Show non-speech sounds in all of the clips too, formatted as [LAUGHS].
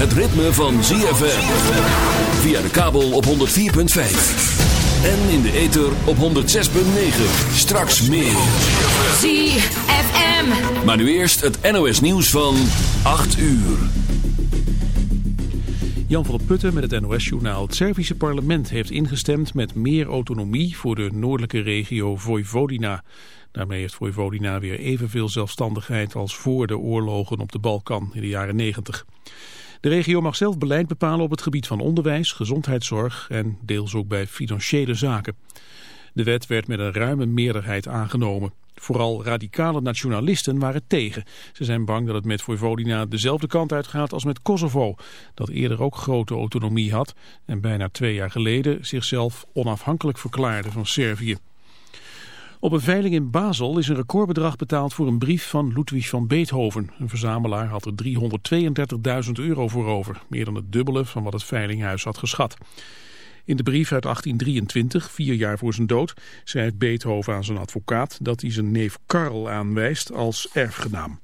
het ritme van ZFM. Via de kabel op 104.5. En in de ether op 106.9. Straks meer. ZFM. Maar nu eerst het NOS nieuws van 8 uur. Jan van der Putten met het NOS-journaal. Het Servische parlement heeft ingestemd met meer autonomie voor de noordelijke regio Vojvodina. Daarmee heeft Vojvodina weer evenveel zelfstandigheid als voor de oorlogen op de Balkan in de jaren 90. De regio mag zelf beleid bepalen op het gebied van onderwijs, gezondheidszorg en deels ook bij financiële zaken. De wet werd met een ruime meerderheid aangenomen. Vooral radicale nationalisten waren tegen. Ze zijn bang dat het met Vojvodina dezelfde kant uitgaat als met Kosovo, dat eerder ook grote autonomie had en bijna twee jaar geleden zichzelf onafhankelijk verklaarde van Servië. Op een veiling in Basel is een recordbedrag betaald voor een brief van Ludwig van Beethoven. Een verzamelaar had er 332.000 euro voor over, meer dan het dubbele van wat het veilinghuis had geschat. In de brief uit 1823, vier jaar voor zijn dood, schrijft Beethoven aan zijn advocaat dat hij zijn neef Karl aanwijst als erfgenaam.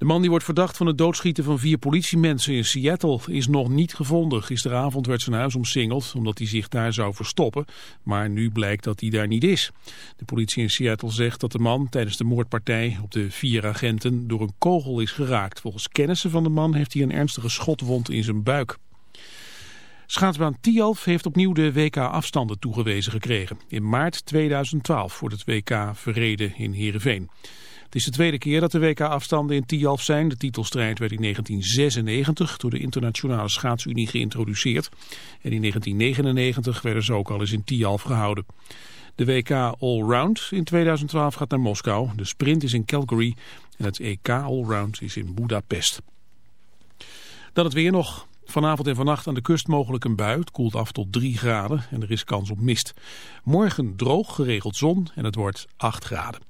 De man die wordt verdacht van het doodschieten van vier politiemensen in Seattle is nog niet gevonden. Gisteravond werd zijn huis omsingeld omdat hij zich daar zou verstoppen, maar nu blijkt dat hij daar niet is. De politie in Seattle zegt dat de man tijdens de moordpartij op de vier agenten door een kogel is geraakt. Volgens kennissen van de man heeft hij een ernstige schotwond in zijn buik. Schaatsbaan Tialf heeft opnieuw de WK-afstanden toegewezen gekregen. In maart 2012 voor het WK Verreden in Heerenveen. Het is de tweede keer dat de WK-afstanden in Tialf zijn. De titelstrijd werd in 1996 door de Internationale Schaatsunie geïntroduceerd. En in 1999 werden ze ook al eens in Tialf gehouden. De WK Allround in 2012 gaat naar Moskou. De sprint is in Calgary en het EK Allround is in Budapest. Dan het weer nog. Vanavond en vannacht aan de kust mogelijk een bui. Het koelt af tot 3 graden en er is kans op mist. Morgen droog, geregeld zon en het wordt 8 graden.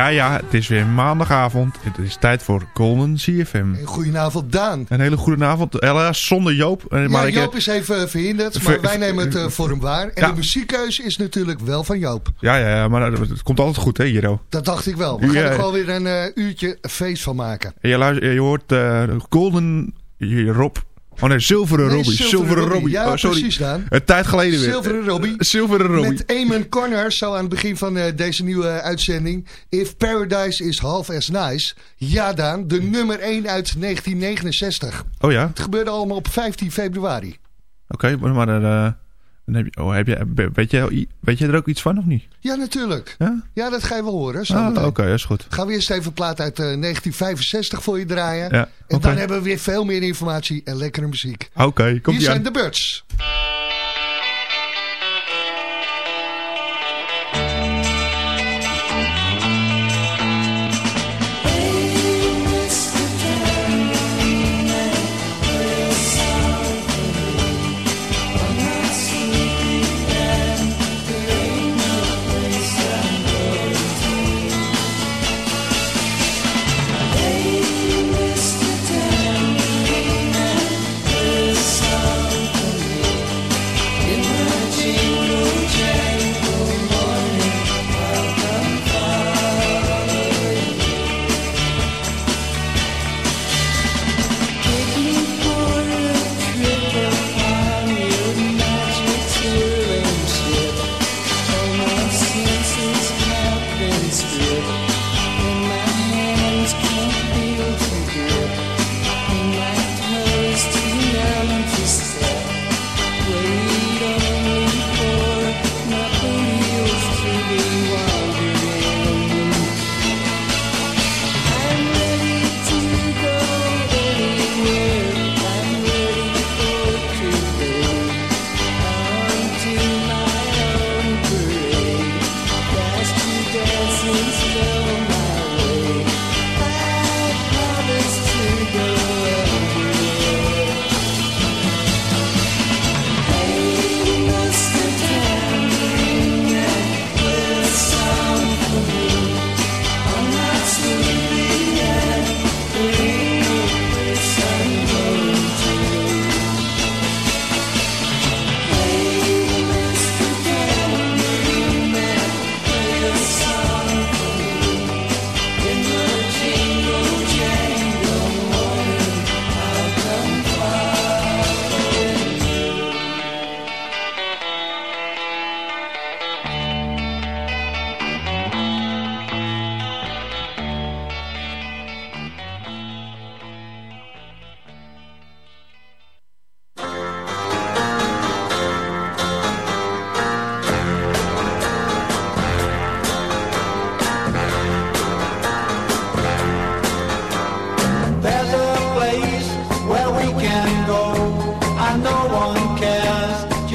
Ja, ja, het is weer maandagavond. Het is tijd voor Golden CFM. Goedenavond Daan. Een hele goede avond. Helaas zonder Joop. Ja, maar ik, Joop is even verhinderd, maar wij nemen het uh, voor hem waar. En Ja. de muziekkeuze is natuurlijk wel van Joop. ja, ja, ja, maar het komt altijd goed, hè, Jero? Dat dacht ik wel. We gaan Ja. er gewoon weer een eh, uurtje feest van maken. En je, hoort eh, Golden Rob. Oh nee, Zilveren Nee, Robbie. Zilveren Zilveren Robbie. Robbie. Ja, Oh, sorry. precies, Daan. Een tijd geleden weer. Zilveren Robbie. Eh, Zilveren Robbie. Met Eamon Corner zo aan het begin van eh, deze nieuwe uitzending. If Paradise is half as nice. Ja Daan, de nummer 1 uit 1969. Oh ja? Het gebeurde allemaal op 15 februari. Oké, maar, maar eh, dan heb je, oh, heb je, weet, je, weet je er ook iets van of niet? Ja, natuurlijk. Ja? Ja, dat ga je wel horen. Ah. Oké, dat is goed. Gaan we eerst even een plaat uit eh, 1965 voor je draaien. Ja, En dan hebben we weer veel meer informatie en lekkere muziek. Oké, komt Hier ie zijn aan. de Birds.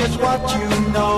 Just what you know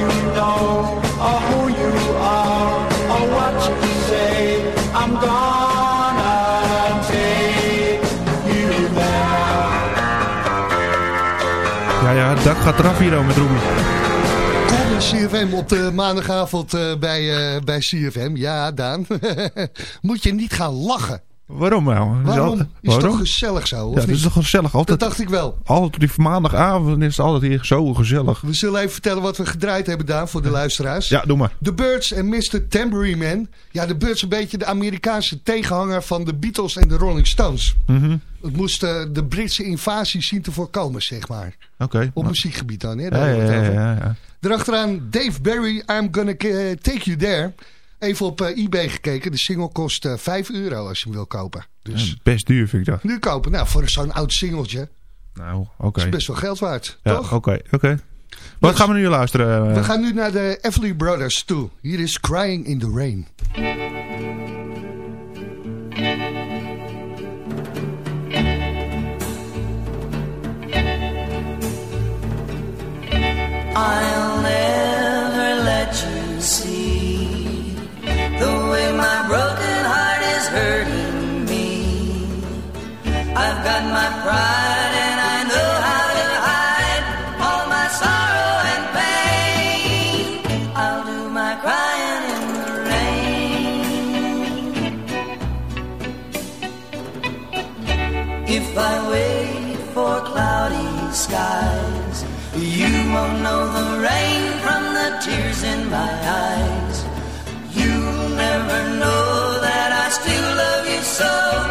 you know or who you are or what you say. I'm gonna take you there. Ja, ja, dat gaat eraf hier al met Roemie. CFM op de maandagavond eh, bij, eh, bij CFM. Ja, Daan. [LAUGHS] Moet je niet gaan lachen. Waarom nou? Is Waarom? Is waarom? toch gezellig zo, of Ja, niet? is toch gezellig. Altijd, Dat dacht ik wel. altijd die maandagavond is het altijd hier zo gezellig. We zullen even vertellen wat we gedraaid hebben, Daan, voor de luisteraars. Ja, doe maar. The Birds en Mr. Tambourine Man. Ja, de Birds een beetje de Amerikaanse tegenhanger van de Beatles en de Rolling Stones. Mhm. Het moest eh, de Britse invasie zien te voorkomen, zeg maar. Oké. Op Nou, muziekgebied dan, hè? Ja, Daar ja, het ja, ja, ja. Erachteraan Dave Barry, I'm Gonna Take You There. Even op eh, eBay gekeken. De single kost eh 5 euro als je hem wil kopen. Dus Ja, Best duur vind ik dat. nu kopen. Nou, voor zo'n oud singeltje Nou, oké. is best wel geld waard, Ja, toch? oké, oké. Wat gaan we nu luisteren? We gaan nu naar de Everly Brothers toe. Hier is Crying in the Rain. I'll coração.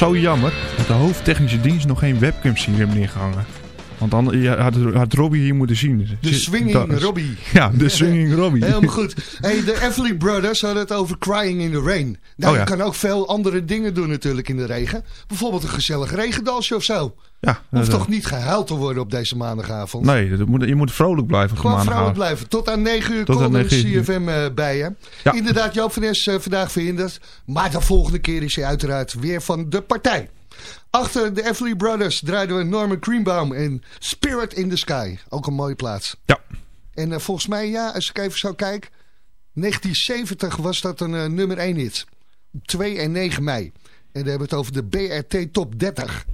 Zo jammer dat de hoofdtechnische dienst nog geen webcams hier heeft neergehangen. Want dan had, had Robbie hier moeten zien. De Swinging Robbie. [LAUGHS] Ja, de Swinging Robbie. Helemaal goed. Hey, de Everly Brothers hadden het over Crying in the Rain. Nou, Oh ja. je kan ook veel andere dingen doen natuurlijk in de regen. Bijvoorbeeld een gezellig regendansje of zo. Ja, Hoeft toch niet gehuild te worden op deze maandagavond? Nee, dat moet, je moet vrolijk blijven. Gewoon vrouwen blijven. Tot aan 9 uur 9 uur. CFM eh, bij je. Ja. Inderdaad, Joop van Es eh, vandaag verhinderd. Maar de volgende keer is hij uiteraard weer van de partij. Achter de Everly Brothers draaiden we Norman Greenbaum en Spirit in the Sky. Ook een mooie plaats. Ja, En eh, volgens mij, ja, als ik even zo kijk... 1970 was dat een eh, nummer 1 hit. Op 2 en 9 mei. En dan hebben we het over de BRT Top 30.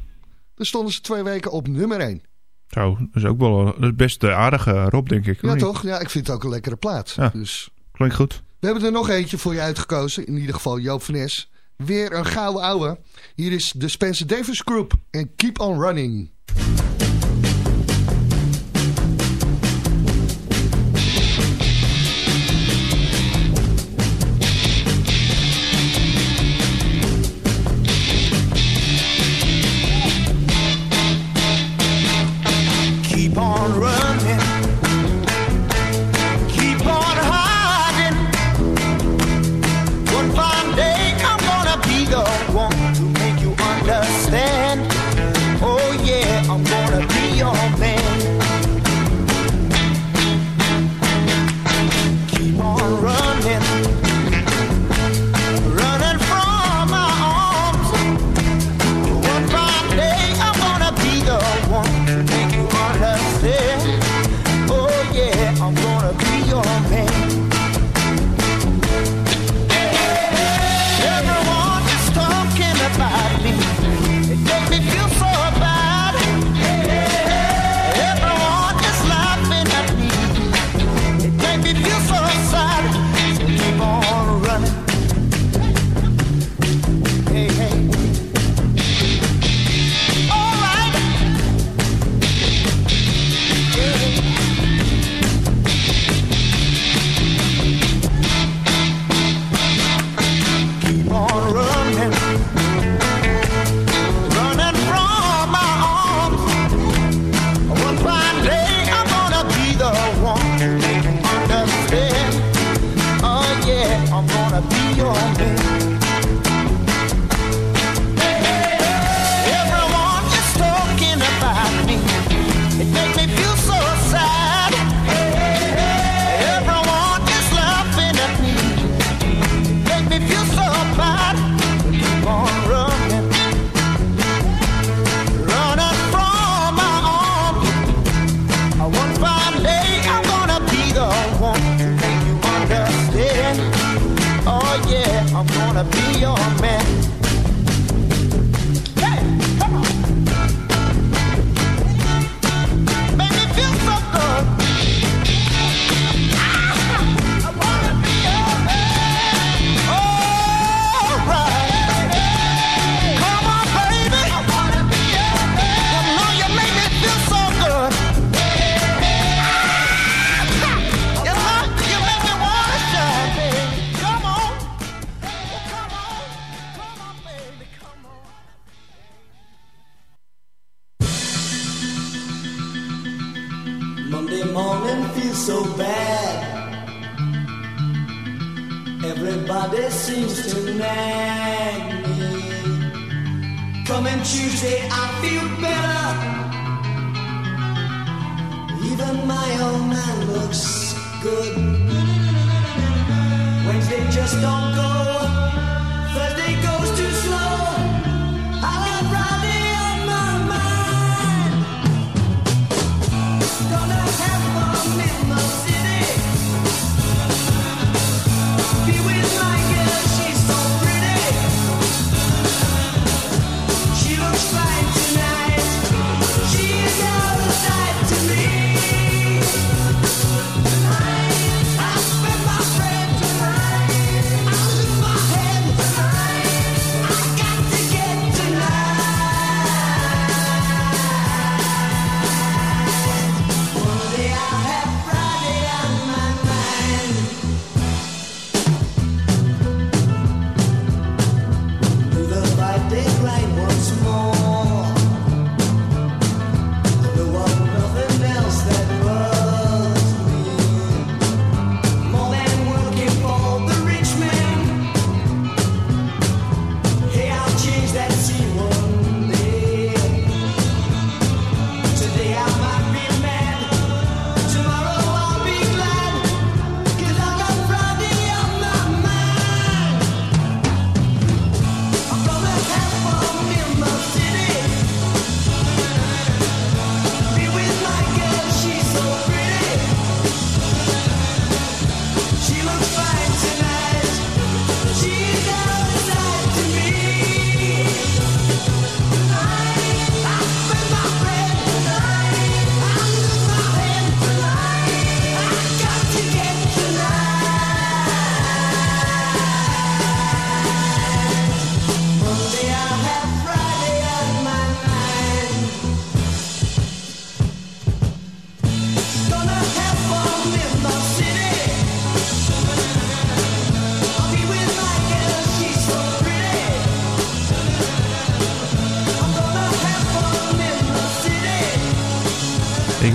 Daar stonden ze twee weken op nummer 1. zo. Dat is ook wel dat is best eh, aardig, eh, Rob, denk ik. Ja, niet? toch? Ja, ik vind het ook een lekkere plaat. Ja. Dus... Klinkt goed. We hebben er nog eentje voor je uitgekozen. In ieder geval Joop van. Weer een gouden ouwe. Hier is de Spencer Davis Group. En Keep On Running.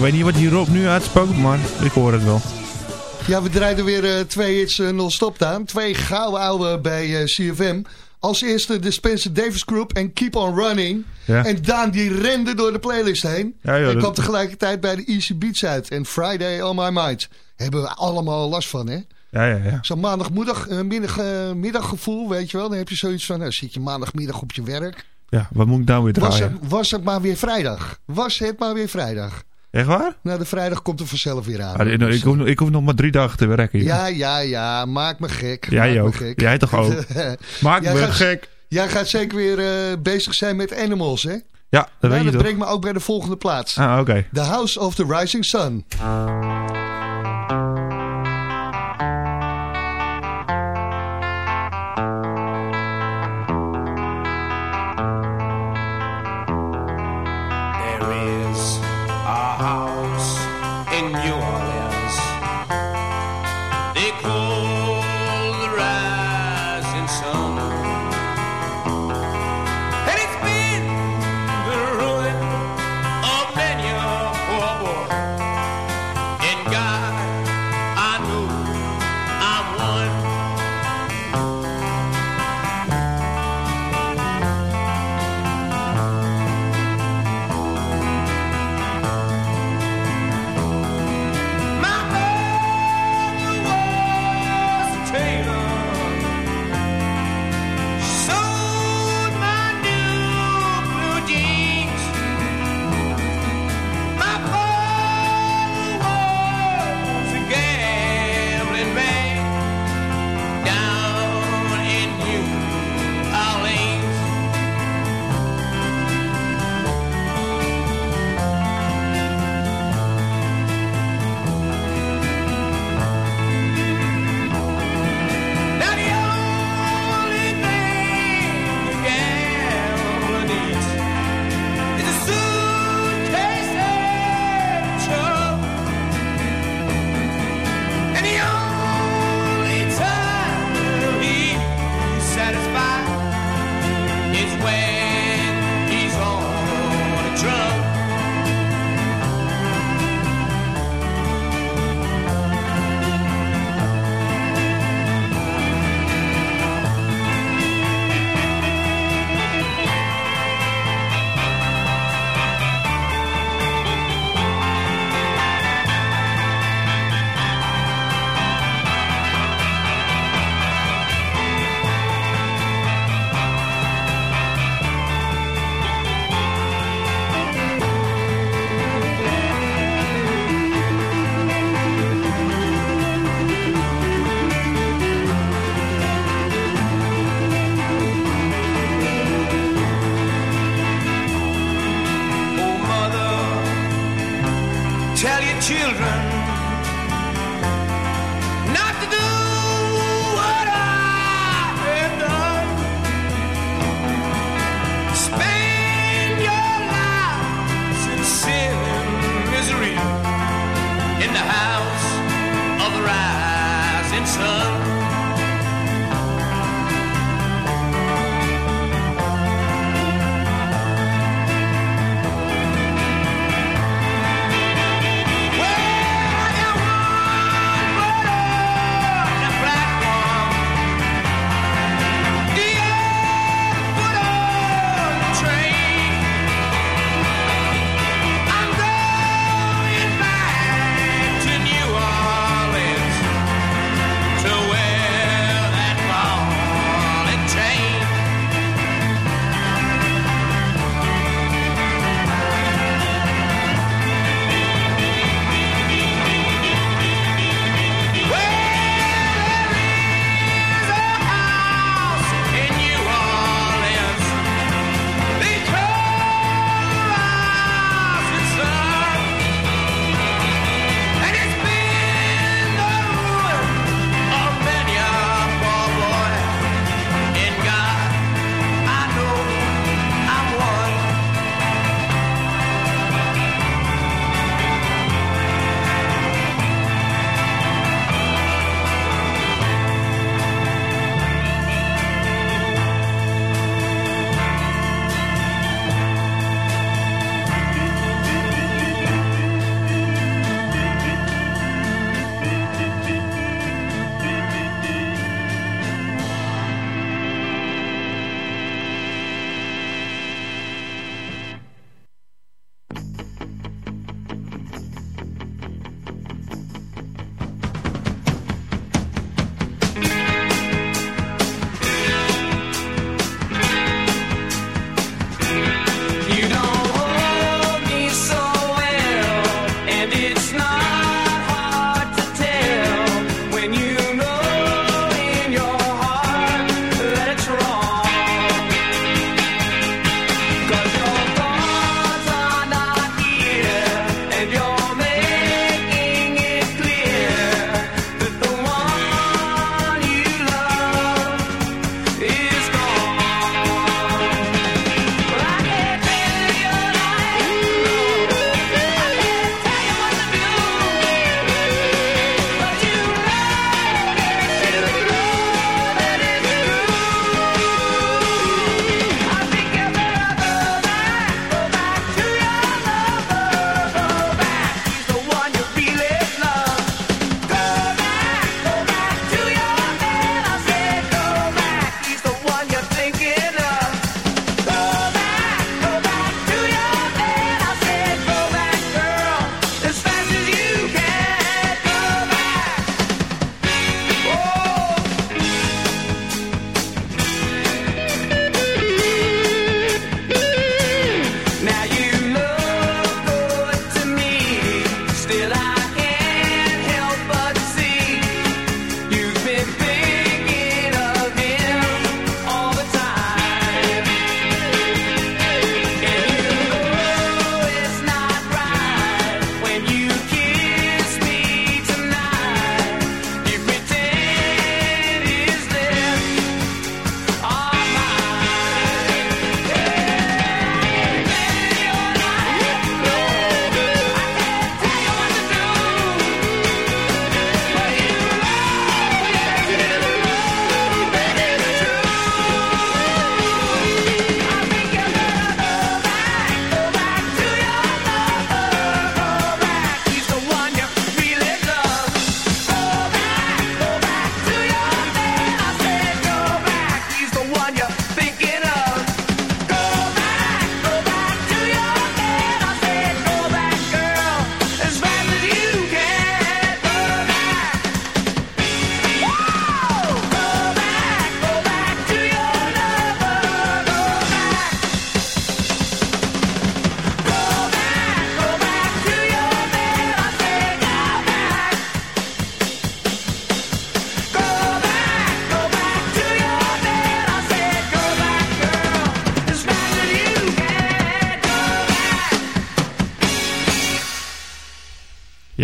Weet niet wat hierop nu uitspookt, maar ik hoor het wel. Ja, we draaiden weer eh, twee hits uh, non-stop aan. Twee gouden oude bij eh, CFM. Als eerste de Spencer Davis Group en Keep On Running. Ja. En Daan die rende door de playlist heen. Ja, joh, en dat- kwam tegelijkertijd bij de Easy Beats uit. En Friday On My Mind. Hebben we allemaal last van, hè? Ja, ja, ja. Zo'n maandagmiddag, eh, middag, middaggevoel, weet je wel. Dan heb je zoiets van, nou zit je maandagmiddag op je werk. Ja, wat moet ik nou weer Was draaien? het, was het maar weer vrijdag. Was het maar weer vrijdag. Echt waar? Nou, de vrijdag komt er vanzelf weer aan. Ah, ik, ik, hoef, nog- ik hoef nog maar drie dagen te werken. hier. Ja, ja, ja. Maak me gek. Jij maak me ook. gek. Jij toch ook? [LAUGHS] Maak me gaat- gek. Jij gaat zeker weer eh, bezig zijn met Animals, hè? Ja, dat Nou, weet je dat toch? brengt me ook bij de volgende plaats. Ah, oké. The House of the Rising Sun.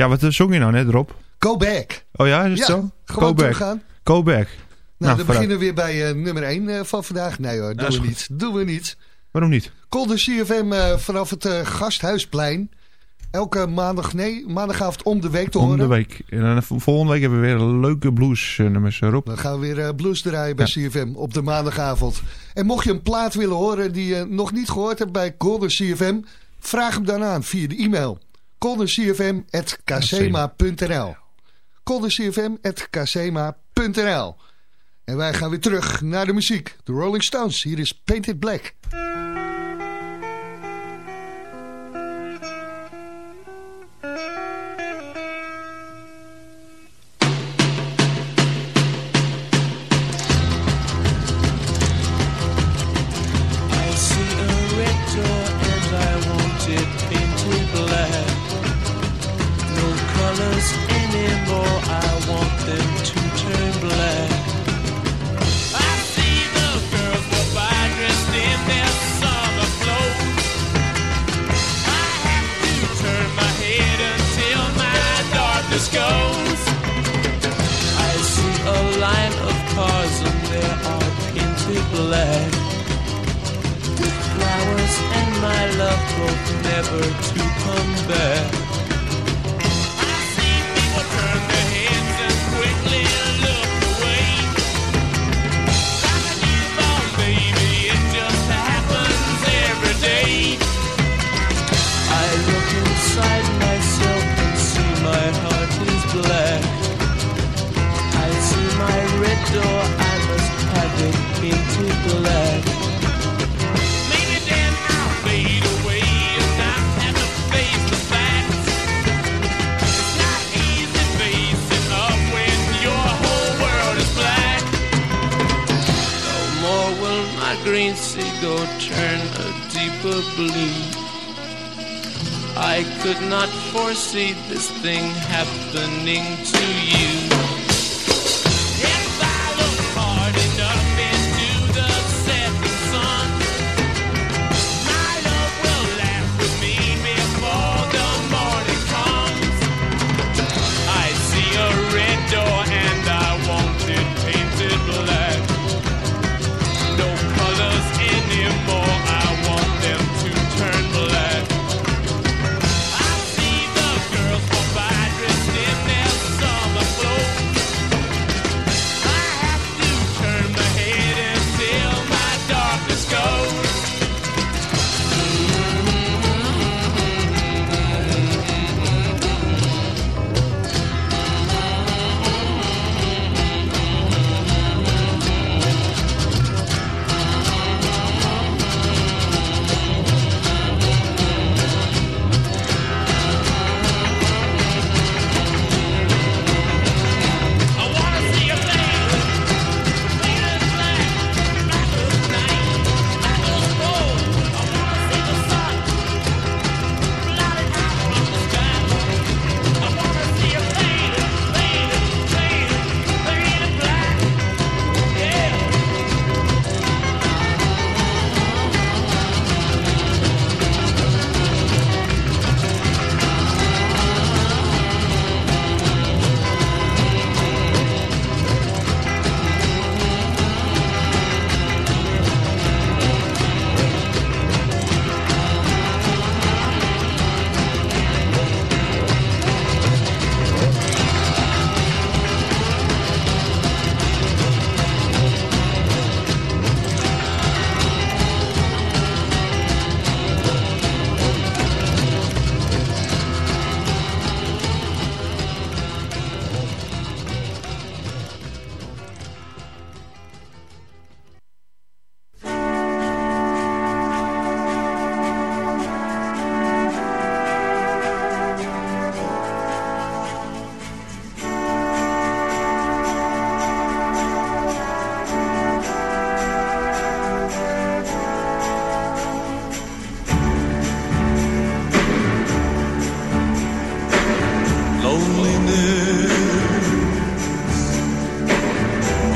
Ja, wat eh, zong je nou net, Rob? Go back. Oh ja, is het Ja, zo? gewoon Go back. teruggaan. Go back. Nou, Nou, dan vooruit. beginnen we weer bij eh, nummer 1 van vandaag. Nee hoor, doen we goed. niet. Doen we niet. Waarom niet? Kolder CFM eh, vanaf het eh, Gasthuisplein. Elke maandag, nee, maandagavond om de week te Om horen. de week. En dan volgende week hebben we weer leuke blues eh, nummers, eh, Rob. Dan gaan we weer eh, blues draaien bij CFM op de maandagavond. En mocht je een plaat willen horen die je nog niet gehoord hebt bij Golden CFM... vraag hem dan aan via de e-mail. goldencfm.casema.nl goldencfm.casema.nl En wij gaan weer terug naar de muziek. De Rolling Stones, hier is Painted Black.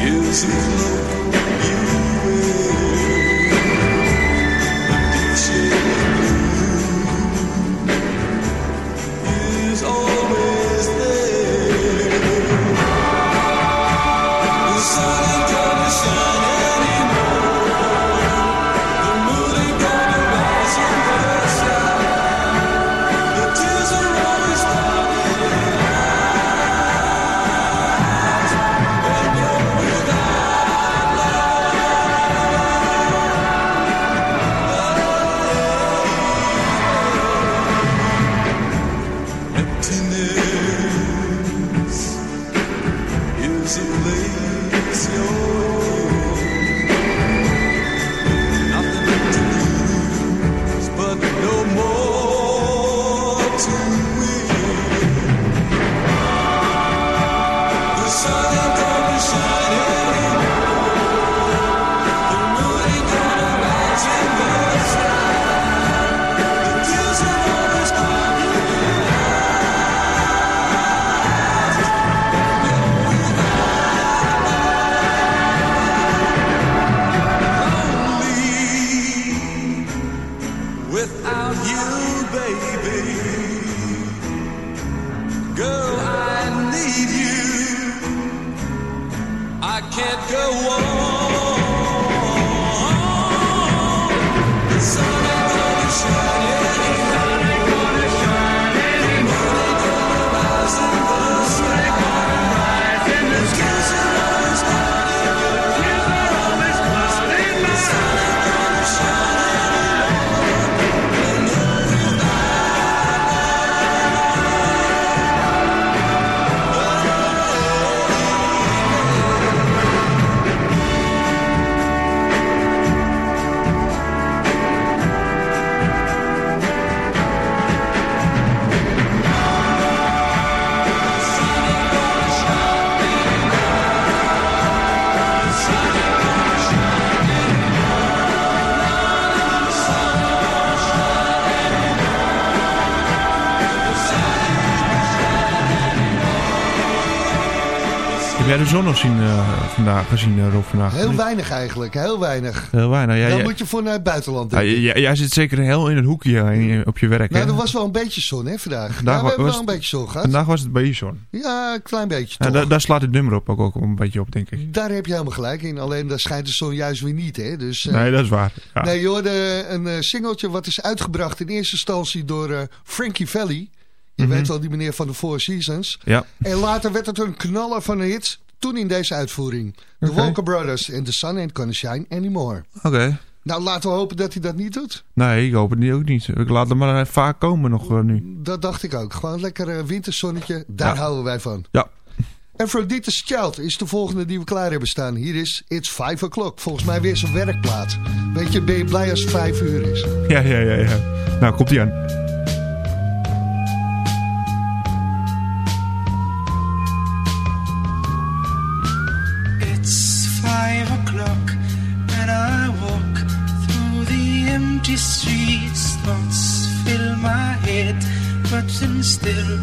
Is a cloak you nog zien, eh, vandaag, gezien, eh, Rob, vandaag? Heel weinig eigenlijk, heel weinig. Heel weinig. Ja, Dan moet je voor naar het buitenland Ja, denken. jij- zit zeker heel in het hoekje op je werk. Nou, hè? er was wel een beetje zon hè, vandaag. Vandaag ja, we wa- hebben was wel een beetje zon gehad. Vandaag was het bij je zon. Ja, een klein beetje toch. da- daar slaat het nummer op ook, ook een beetje op, denk ik. Daar heb je helemaal gelijk in. Alleen daar schijnt de zon juist weer niet. Hè? Dus, eh, Nee, dat is waar. Nee, je hoorde een singeltje wat is uitgebracht in eerste instantie door Frankie Valli. Je Mhm. weet wel, die meneer van de Four Seasons. Ja. En later werd het een knaller van een hit. Toen in deze uitvoering. De Oké. Walker Brothers en The Sun Ain't Gonna Shine Anymore. Oké. Nou, laten we hopen dat hij dat niet doet. Nee, ik hoop het niet, ook niet. Ik laat hem maar vaak komen nog eh, nu. Dat dacht ik ook. Gewoon lekker eh, winterzonnetje. Daar Ja. houden wij van. Ja. Aphrodite's Child is de volgende die we klaar hebben staan. Hier is It's 5 O'Clock. Volgens mij weer zijn werkplaats. Weet je, ben je blij als het 5 uur is? Ja, ja, ja. ja. Nou, komt ie aan. Empty streets. Thoughts fill my head, but then still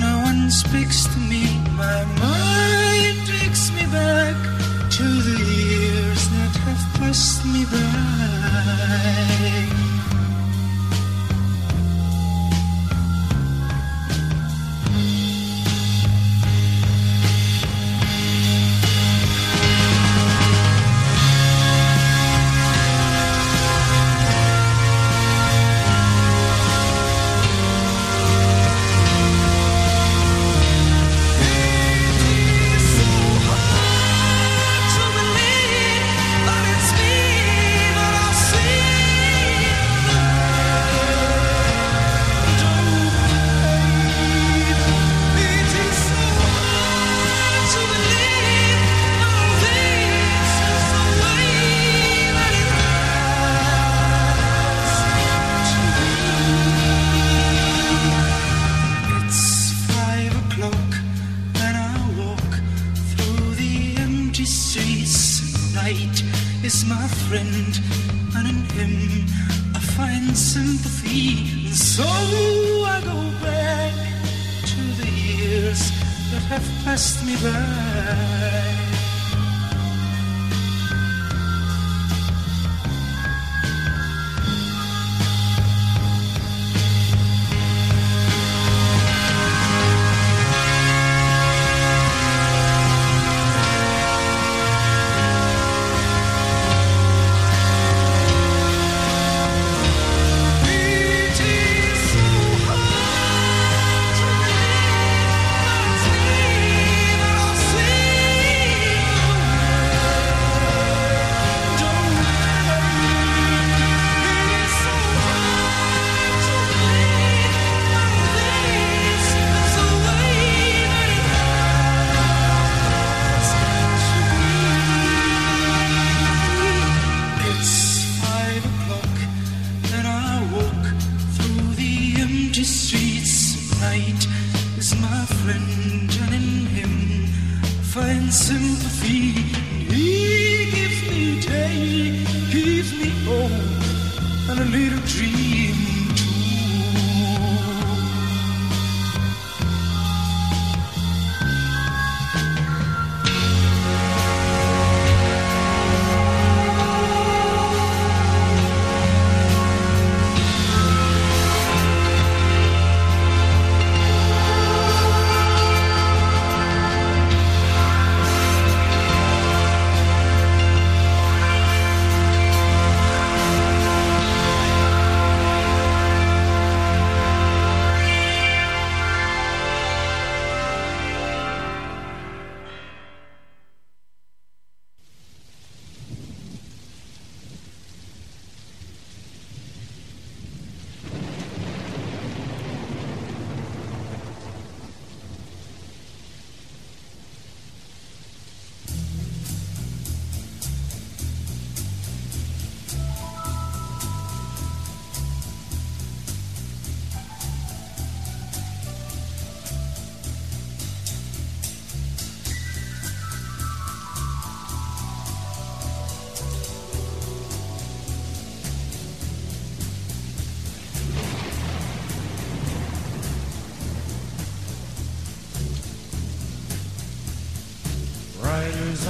no one speaks to me. My mind takes me back to the years that have passed me by.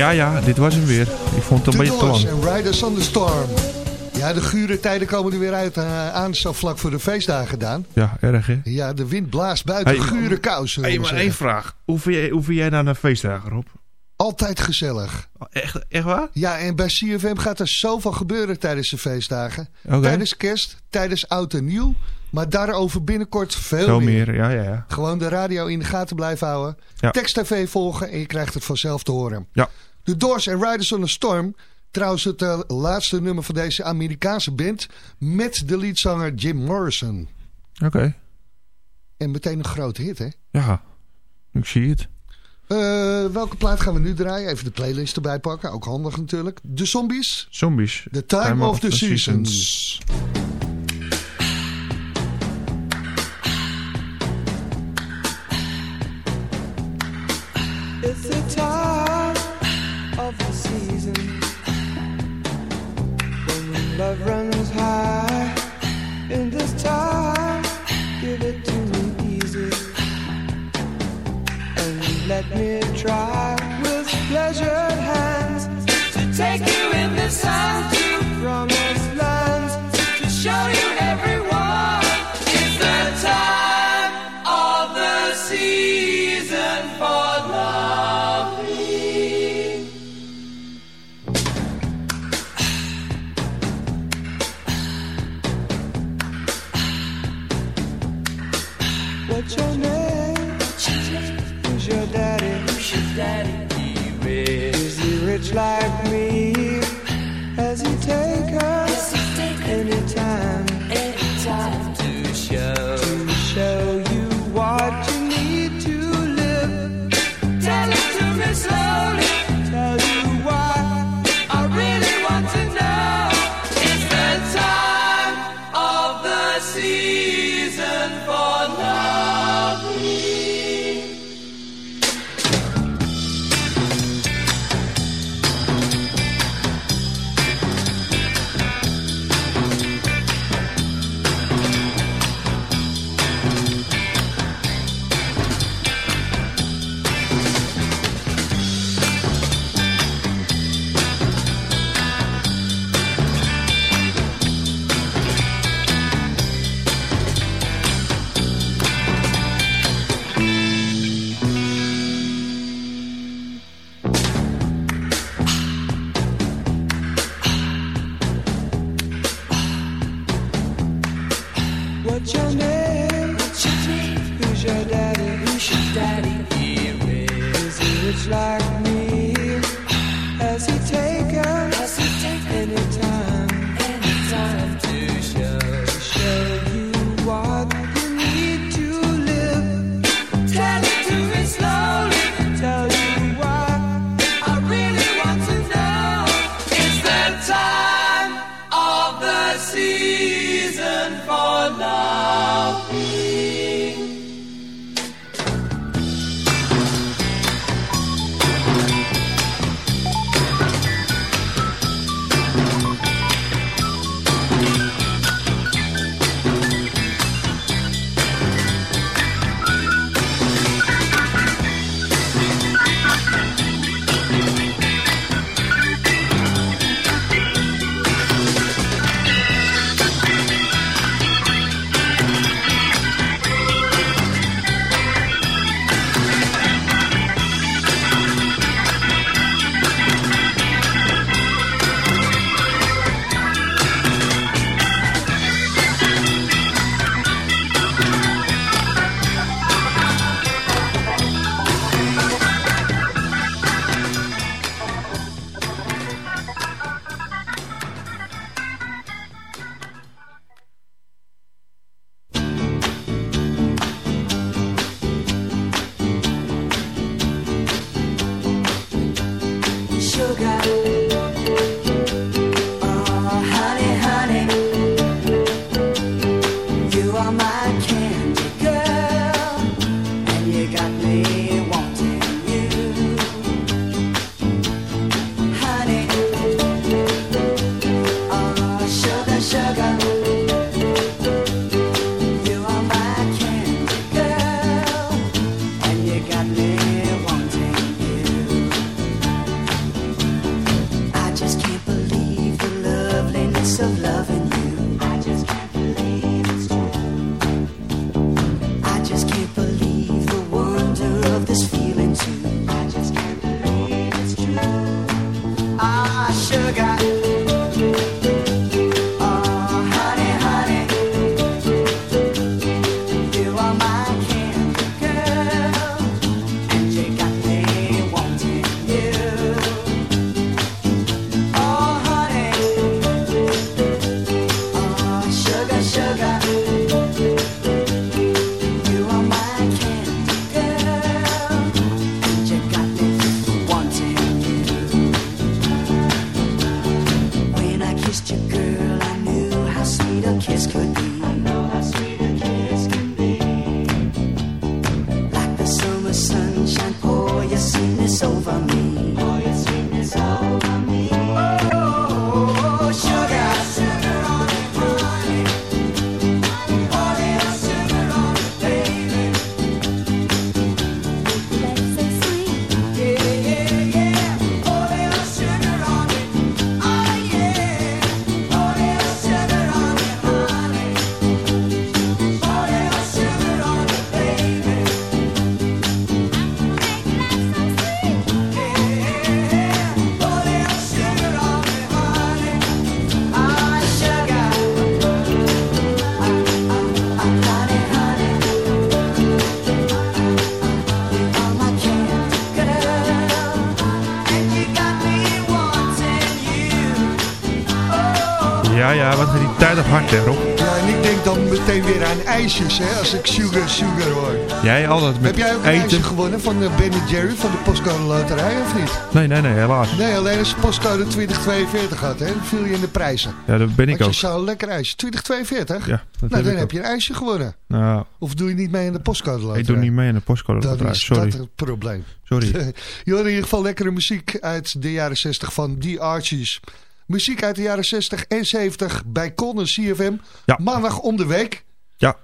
Ja, ja, dit was hem weer. Ik vond het een beetje te lang. en Riders on the Storm. Ja, de gure tijden komen er weer uit eh, aan, zo vlak voor de feestdagen gedaan. Ja, erg hè? Ja, de wind blaast buiten, Hey, gure kous. zullen Hé, maar zeggen. één vraag. Hoe vind jij, hoe vind jij nou naar feestdagen, Rob? Altijd gezellig. Echt, echt waar? Ja, en bij CFM gaat er zoveel gebeuren tijdens de feestdagen. Tijdens kerst, tijdens oud en nieuw. Maar daarover binnenkort veel, Veel meer. meer, ja, ja, ja. Gewoon de radio in de gaten blijven houden. Ja. Tekst TV volgen en je krijgt het vanzelf te horen. Ja. De Doors en Riders on the Storm. Trouwens het eh, laatste nummer van deze Amerikaanse band. Met de leadzanger Jim Morrison. Oké. En meteen een grote hit, hè? Ja, ik zie het. Eh, welke plaat gaan we nu draaien? Even de playlist erbij pakken. Ook handig natuurlijk. De Zombies. Zombies. The Time, of, the, Seasons. It's try with pleasured hands to take you in the sun hard, hè, Rob? Ja, en ik denk dan meteen weer aan ijsjes, hè, als ik Sugar Sugar hoor. Jij altijd met Heb jij ook een eten? ijsje gewonnen van uh, Ben Jerry van de postcode loterij, of niet? Nee, nee, nee, helaas. Nee, alleen als je postcode 2042 had, hè, dan viel je in de prijzen. Ja, dat ben ik Had ook. je zo'n lekker ijsje. 2042? Ja, dat nou, heb dan heb ook. je een ijsje gewonnen. Nou, Of doe je niet mee in de postcode loterij? ik doe niet mee in de postcode Dat loterij. is Sorry. dat het probleem. Sorry. [LAUGHS] Je hoort in ieder geval lekkere muziek uit de jaren 60 van The Archies. Muziek uit de jaren 60 en 70 bij Con en CFM. Ja. Maandag om de week. Ja.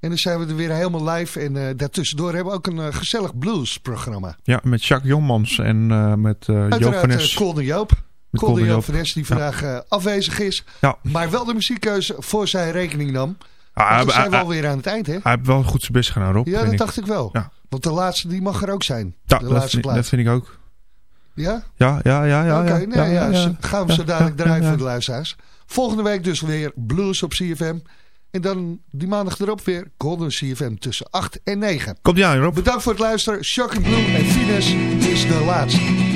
En dan zijn we er weer helemaal live. En eh daartussendoor hebben we ook een eh, gezellig bluesprogramma. Ja, met Jacques Jommans en eh, met Joop van uh, Nes. Colin Joop. Colin Joop van Nes die vandaag afwezig is. Ja. Maar wel de muziekkeuze voor zijn rekening nam. Ah, hij, we zijn wel weer aan het eind, hè? hij heeft wel goed zijn best gedaan, Rob. Ja, dat ik. dacht ik wel. Ja. Want de laatste die mag er ook zijn. Ja, de dat, laatste vind, plaat. dat vind ik ook. Ja? Ja, ja, ja, ja. Oké, ja, nee, ja, ja, ja, gaan we ja, zo dadelijk ja, draaien ja. voor de luisteraars. Volgende week dus weer blues op CFM. En dan die maandag erop weer Golden CFM tussen 8 en 9. Komt die aan, Rob? Bedankt voor het luisteren. Shock and Blue en Venus is de laatste.